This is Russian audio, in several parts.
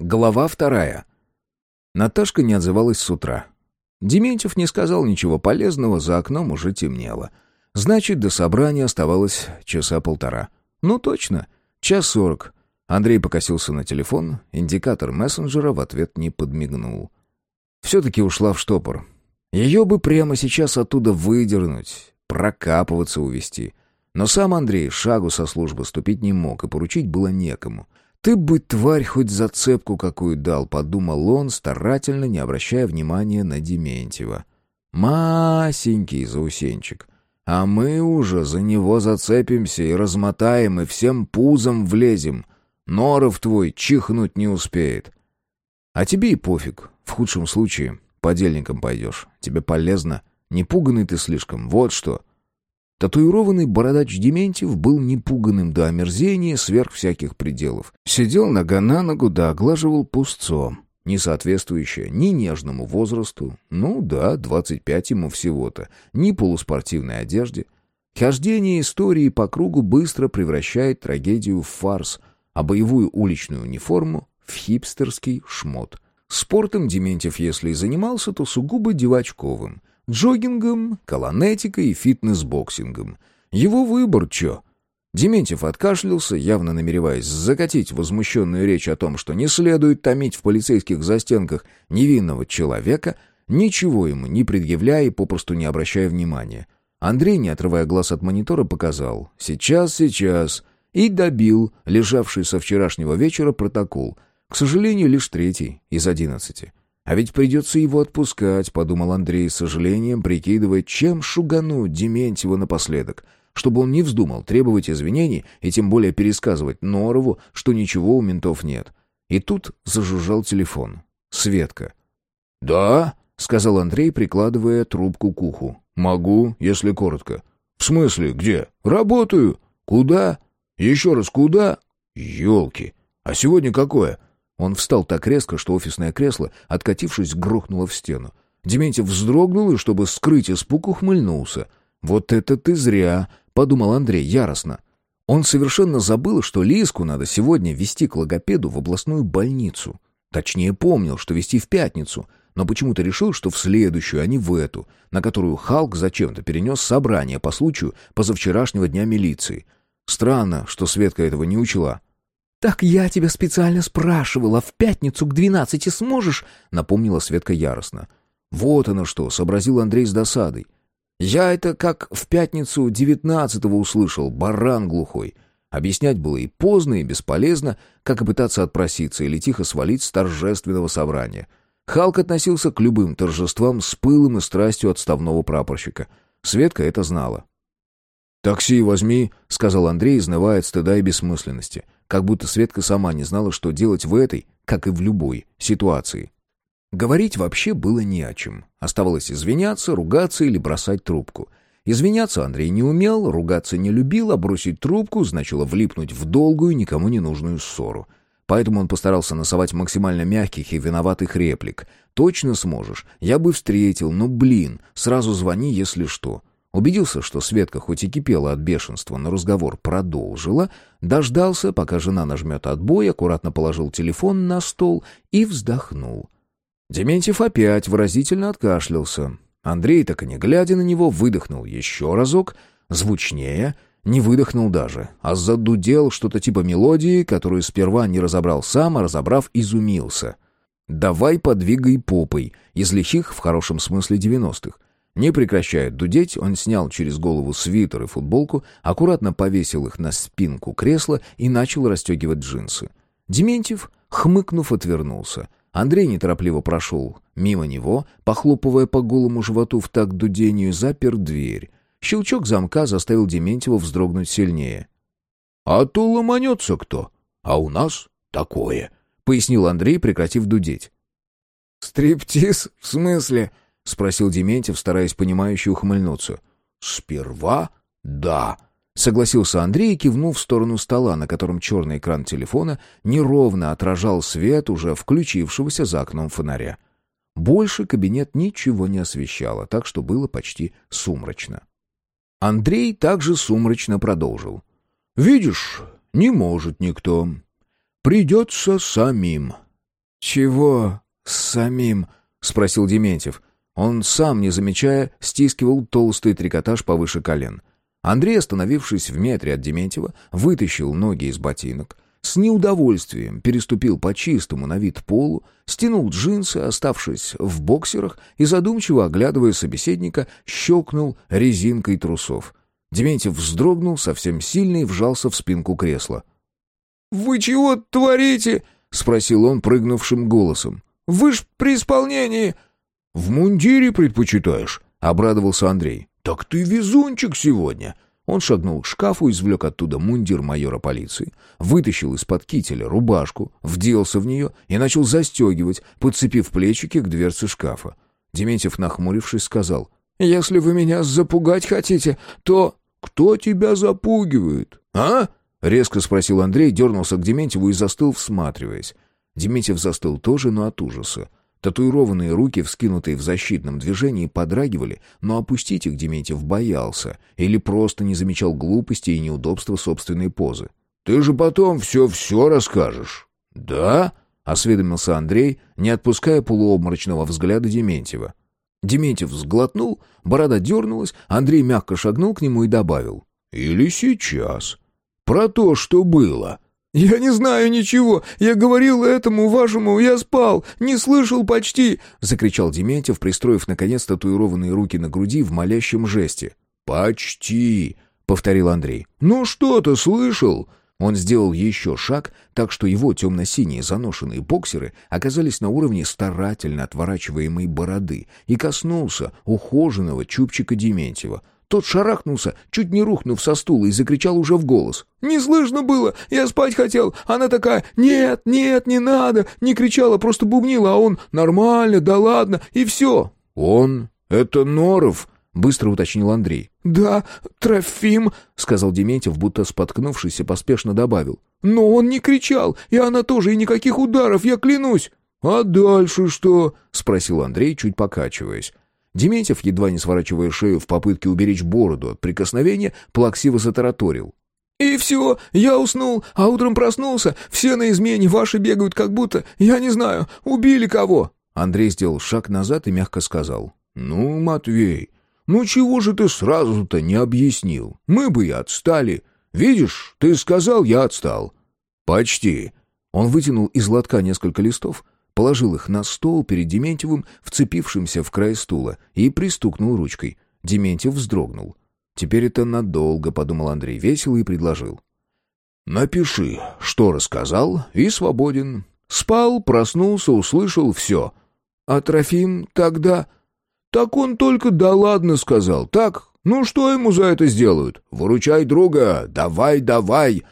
Глава вторая. Наташка не отзывалась с утра. Дементьев не сказал ничего полезного, за окном уже темнело. Значит, до собрания оставалось часа полтора. Ну точно, час сорок. Андрей покосился на телефон, индикатор мессенджера в ответ не подмигнул. Все-таки ушла в штопор. Ее бы прямо сейчас оттуда выдернуть, прокапываться увести. Но сам Андрей шагу со службы ступить не мог, и поручить было некому. «Ты бы, тварь, хоть зацепку какую дал», — подумал он, старательно не обращая внимания на Дементьева. «Масенький заусенчик. А мы уже за него зацепимся и размотаем, и всем пузом влезем. Норов твой чихнуть не успеет. А тебе и пофиг. В худшем случае подельником пойдешь. Тебе полезно. Не пуганный ты слишком, вот что». Татуированный бородач Дементьев был непуганным до омерзения сверх всяких пределов. Сидел нога на ногу да оглаживал пустцо, не соответствующее ни нежному возрасту, ну да, 25 ему всего-то, ни полуспортивной одежде. Хождение истории по кругу быстро превращает трагедию в фарс, а боевую уличную униформу — в хипстерский шмот. Спортом Дементьев, если и занимался, то сугубо девачковым — джоггингом, калланетикой и фитнес-боксингом. Его выбор чё? Дементьев откашлялся, явно намереваясь закатить возмущенную речь о том, что не следует томить в полицейских застенках невинного человека, ничего ему не предъявляя и попросту не обращая внимания. Андрей, не отрывая глаз от монитора, показал «Сейчас, сейчас» и добил лежавший со вчерашнего вечера протокол, к сожалению, лишь третий из одиннадцати. А ведь придется его отпускать, подумал Андрей с сожалением, прикидывая, чем шугануть Дементьева напоследок, чтобы он не вздумал требовать извинений и тем более пересказывать Норову, что ничего у ментов нет. И тут зажужжал телефон. Светка. «Да?» — сказал Андрей, прикладывая трубку к уху. «Могу, если коротко». «В смысле, где?» «Работаю». «Куда?» «Еще раз, куда?» «Елки! А сегодня какое?» Он встал так резко, что офисное кресло, откатившись, грохнуло в стену. Дементьев вздрогнул и, чтобы скрыть испуг, ухмыльнулся. «Вот это ты зря!» — подумал Андрей яростно. Он совершенно забыл, что Лиску надо сегодня вести к логопеду в областную больницу. Точнее, помнил, что вести в пятницу, но почему-то решил, что в следующую, а не в эту, на которую Халк зачем-то перенес собрание по случаю позавчерашнего дня милиции. Странно, что Светка этого не учла. «Так я тебя специально спрашивала, в пятницу к двенадцати сможешь?» — напомнила Светка яростно. «Вот оно что!» — сообразил Андрей с досадой. «Я это как в пятницу девятнадцатого услышал, баран глухой». Объяснять было и поздно, и бесполезно, как и пытаться отпроситься или тихо свалить с торжественного собрания. Халк относился к любым торжествам с пылом и страстью отставного прапорщика. Светка это знала. «Такси возьми», — сказал Андрей, изнывая от стыда и бессмысленности. Как будто Светка сама не знала, что делать в этой, как и в любой, ситуации. Говорить вообще было не о чем. Оставалось извиняться, ругаться или бросать трубку. Извиняться Андрей не умел, ругаться не любил, а бросить трубку значило влипнуть в долгую, никому не нужную ссору. Поэтому он постарался носовать максимально мягких и виноватых реплик. «Точно сможешь. Я бы встретил, но, блин, сразу звони, если что». Убедился, что Светка хоть и кипела от бешенства, но разговор продолжила, дождался, пока жена нажмет отбой, аккуратно положил телефон на стол и вздохнул. Дементьев опять выразительно откашлялся. Андрей, так и не глядя на него, выдохнул еще разок, звучнее, не выдохнул даже, а задудел что-то типа мелодии, которую сперва не разобрал сам, а разобрав, изумился. «Давай подвигай попой», из лихих в хорошем смысле девяностых. Не прекращая дудеть, он снял через голову свитер и футболку, аккуратно повесил их на спинку кресла и начал расстегивать джинсы. Дементьев, хмыкнув, отвернулся. Андрей неторопливо прошел мимо него, похлопывая по голому животу в такт дудению, запер дверь. Щелчок замка заставил Дементьева вздрогнуть сильнее. «А то ломанется кто, а у нас такое», — пояснил Андрей, прекратив дудеть. «Стриптиз? В смысле?» — спросил Дементьев, стараясь понимающе ухмыльнуться. «Сперва да», — согласился Андрей и кивнул в сторону стола, на котором черный экран телефона неровно отражал свет уже включившегося за окном фонаря. Больше кабинет ничего не освещало, так что было почти сумрачно. Андрей также сумрачно продолжил. «Видишь, не может никто. Придется самим. «Чего самим?» — спросил Дементьев. Он сам, не замечая, стискивал толстый трикотаж повыше колен. Андрей, остановившись в метре от Дементьева, вытащил ноги из ботинок, с неудовольствием переступил по чистому на вид полу, стянул джинсы, оставшись в боксерах, и, задумчиво оглядывая собеседника, щелкнул резинкой трусов. Дементьев вздрогнул совсем сильно и вжался в спинку кресла. «Вы чего творите?» — спросил он прыгнувшим голосом. «Вы ж при исполнении...» «В мундире предпочитаешь?» — обрадовался Андрей. «Так ты везунчик сегодня!» Он шагнул к шкафу, извлек оттуда мундир майора полиции, вытащил из-под кителя рубашку, вделся в нее и начал застегивать, подцепив плечики к дверце шкафа. Дементьев, нахмурившись, сказал, «Если вы меня запугать хотите, то...» «Кто тебя запугивает, а?» — резко спросил Андрей, дернулся к Дементьеву и застыл, всматриваясь. Дементьев застыл тоже, но от ужаса. Татуированные руки, вскинутые в защитном движении, подрагивали, но опустить их Дементьев боялся или просто не замечал глупости и неудобства собственной позы. «Ты же потом все-все расскажешь, да?» — осведомился Андрей, не отпуская полуобморочного взгляда Дементьева. Дементьев сглотнул, борода дернулась, Андрей мягко шагнул к нему и добавил. «Или сейчас. Про то, что было». «Я не знаю ничего. Я говорил этому вашему, я спал, не слышал почти!» — закричал Дементьев, пристроив, наконец, татуированные руки на груди в молящем жесте. «Почти!» — повторил Андрей. «Ну что ты слышал?» Он сделал еще шаг, так что его темно-синие заношенные боксеры оказались на уровне старательно отворачиваемой бороды и коснулся ухоженного чубчика Дементьева — тот шарахнулся, чуть не рухнув со стула, и закричал уже в голос. «Не слышно было! Я спать хотел! Она такая, нет, нет, не надо!» Не кричала, просто бубнила, а он «нормально, да ладно!» и все. «Он? Это Норов?» — быстро уточнил Андрей. «Да, Трофим», — сказал Дементьев, будто споткнувшись и поспешно добавил. «Но он не кричал, и она тоже, и никаких ударов, я клянусь!» «А дальше что?» — спросил Андрей, чуть покачиваясь. Дементьев, едва не сворачивая шею в попытке уберечь бороду от прикосновения, плаксиво затараторил. «И все, я уснул, а утром проснулся, все на измене, ваши бегают как будто, я не знаю, убили кого». Андрей сделал шаг назад и мягко сказал. «Ну, Матвей, ну чего же ты сразу-то не объяснил? Мы бы и отстали. Видишь, ты сказал, я отстал». «Почти». Он вытянул из лотка несколько листов, положил их на стол перед Дементьевым, вцепившимся в край стула, и пристукнул ручкой. Дементьев вздрогнул. «Теперь это надолго», — подумал Андрей весело и предложил. «Напиши, что рассказал, и свободен. Спал, проснулся, услышал, все. А Трофим тогда...» «Так он только «да ладно» сказал. Так, ну что ему за это сделают? Выручай друга, давай, давай!»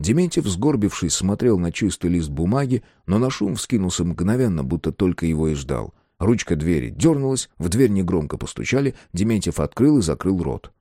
Дементьев, сгорбившись, смотрел на чистый лист бумаги, но на шум вскинулся мгновенно, будто только его и ждал. Ручка двери дернулась, в дверь негромко постучали, Дементьев открыл и закрыл рот.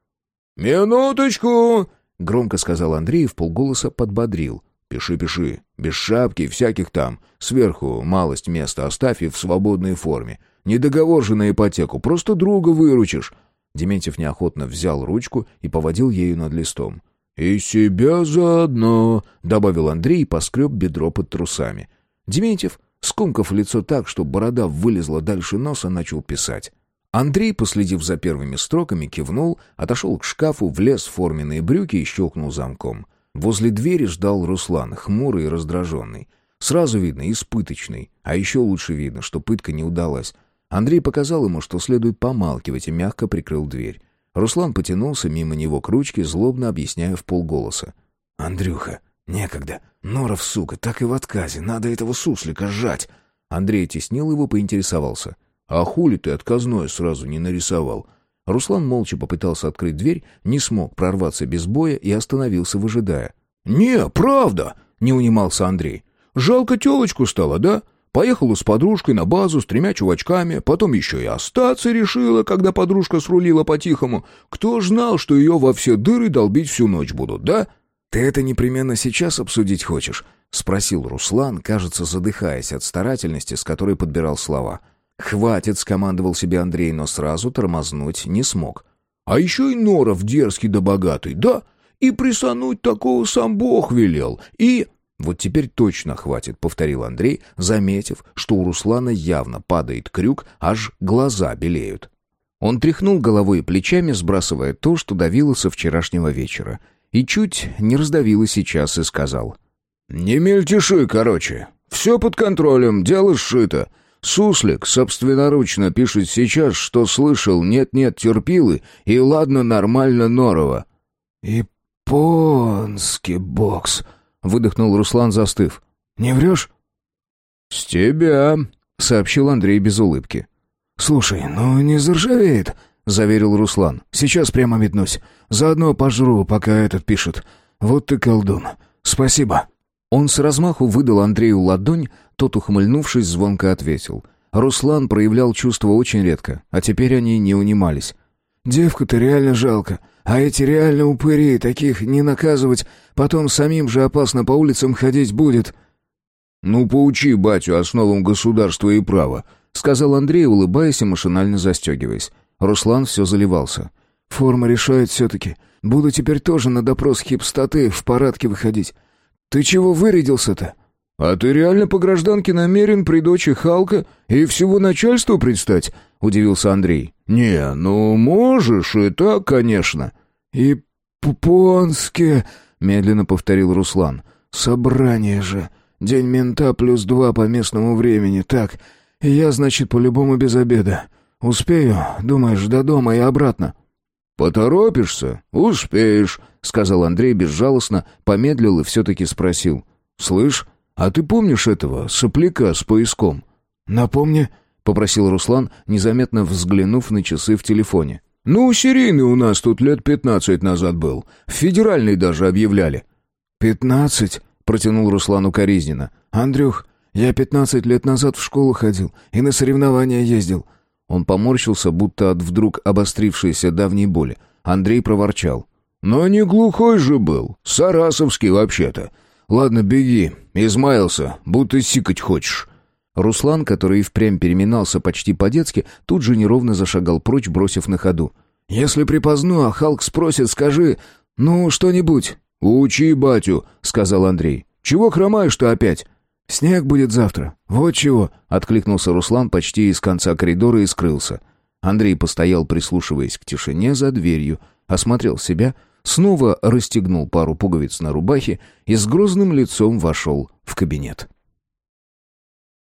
«Минуточку!» — громко сказал Андрей и в полголоса подбодрил. «Пиши, пиши. Без шапки, всяких там. Сверху малость места оставь и в свободной форме. Не договор же на ипотеку, просто друга выручишь». Дементьев неохотно взял ручку и поводил ею над листом. «И себя заодно», — добавил Андрей и поскреб бедро под трусами. Дементьев, скомкав лицо так, что борода вылезла дальше носа, начал писать. Андрей, последив за первыми строками, кивнул, отошел к шкафу, влез в форменные брюки и щелкнул замком. Возле двери ждал Руслан, хмурый и раздраженный. Сразу видно, испыточный, а еще лучше видно, что пытка не удалась. Андрей показал ему, что следует помалкивать, и мягко прикрыл дверь. Руслан потянулся мимо него к ручке, злобно объясняя в полголоса. «Андрюха, некогда. Норов, сука, так и в отказе. Надо этого суслика сжать». Андрей теснил его, поинтересовался. «А хули ты отказное сразу не нарисовал?» Руслан молча попытался открыть дверь, не смог прорваться без боя и остановился, выжидая. «Не, правда!» — не унимался Андрей. «Жалко телочку стало, да? Поехала с подружкой на базу с тремя чувачками, потом еще и остаться решила, когда подружка срулила по-тихому. Кто ж знал, что ее во все дыры долбить всю ночь будут, да? «Ты это непременно сейчас обсудить хочешь?» — спросил Руслан, кажется, задыхаясь от старательности, с которой подбирал слова. «Хватит», — скомандовал себе Андрей, но сразу тормознуть не смог. «А еще и Норов дерзкий да богатый, да? И присануть такого сам Бог велел, и...» «Вот теперь точно хватит», — повторил Андрей, заметив, что у Руслана явно падает крюк, аж глаза белеют. Он тряхнул головой и плечами, сбрасывая то, что давило со вчерашнего вечера. И чуть не раздавило сейчас и сказал. «Не мельтеши, короче. Все под контролем, дело сшито. Суслик собственноручно пишет сейчас, что слышал «нет-нет, терпилы» и «ладно, нормально, норово». «Японский бокс», — выдохнул Руслан, застыв. «Не врешь?» «С тебя», — сообщил Андрей без улыбки. «Слушай, ну не заржавеет», — заверил Руслан. «Сейчас прямо метнусь. Заодно пожру, пока этот пишет. Вот ты колдун. Спасибо». Он с размаху выдал Андрею ладонь, тот, ухмыльнувшись, звонко ответил. Руслан проявлял чувства очень редко, а теперь они не унимались. «Девку-то реально жалко. А эти реально упыри, таких не наказывать, потом самим же опасно по улицам ходить будет». «Ну, поучи батю основам государства и права», — сказал Андрей, улыбаясь и машинально застегиваясь. Руслан все заливался. «Форма решает все-таки. Буду теперь тоже на допрос хипстоты в парадке выходить. «Ты чего вырядился-то?» «А ты реально по гражданке намерен при дочи Халка и всего начальству предстать?» — удивился Андрей. «Не, ну можешь и так, конечно». «И Пупонске», — медленно повторил Руслан. «Собрание же. День мента плюс два по местному времени. Так, и я, значит, по-любому без обеда. Успею, думаешь, до дома и обратно?» «Поторопишься? Успеешь», — сказал Андрей безжалостно, помедлил и все-таки спросил. «Слышь, а ты помнишь этого сопляка с поиском?» «Напомни», — попросил Руслан, незаметно взглянув на часы в телефоне. «Ну, серийный у нас тут лет пятнадцать назад был. Федеральный даже объявляли». «Пятнадцать?» — протянул Руслан укоризненно. «Андрюх, я пятнадцать лет назад в школу ходил и на соревнования ездил. Он поморщился, будто от вдруг обострившейся давней боли. Андрей проворчал. «Но не глухой же был. Сарасовский вообще-то. Ладно, беги. Измаялся, будто сикать хочешь». Руслан, который и впрямь переминался почти по-детски, тут же неровно зашагал прочь, бросив на ходу. «Если припоздну, а Халк спросит, скажи, ну, что-нибудь». «Учи батю», — сказал Андрей. «Чего хромаешь-то опять?» «Снег будет завтра. Вот чего!» — откликнулся Руслан почти из конца коридора и скрылся. Андрей постоял, прислушиваясь к тишине за дверью, осмотрел себя, снова расстегнул пару пуговиц на рубахе и с грозным лицом вошел в кабинет.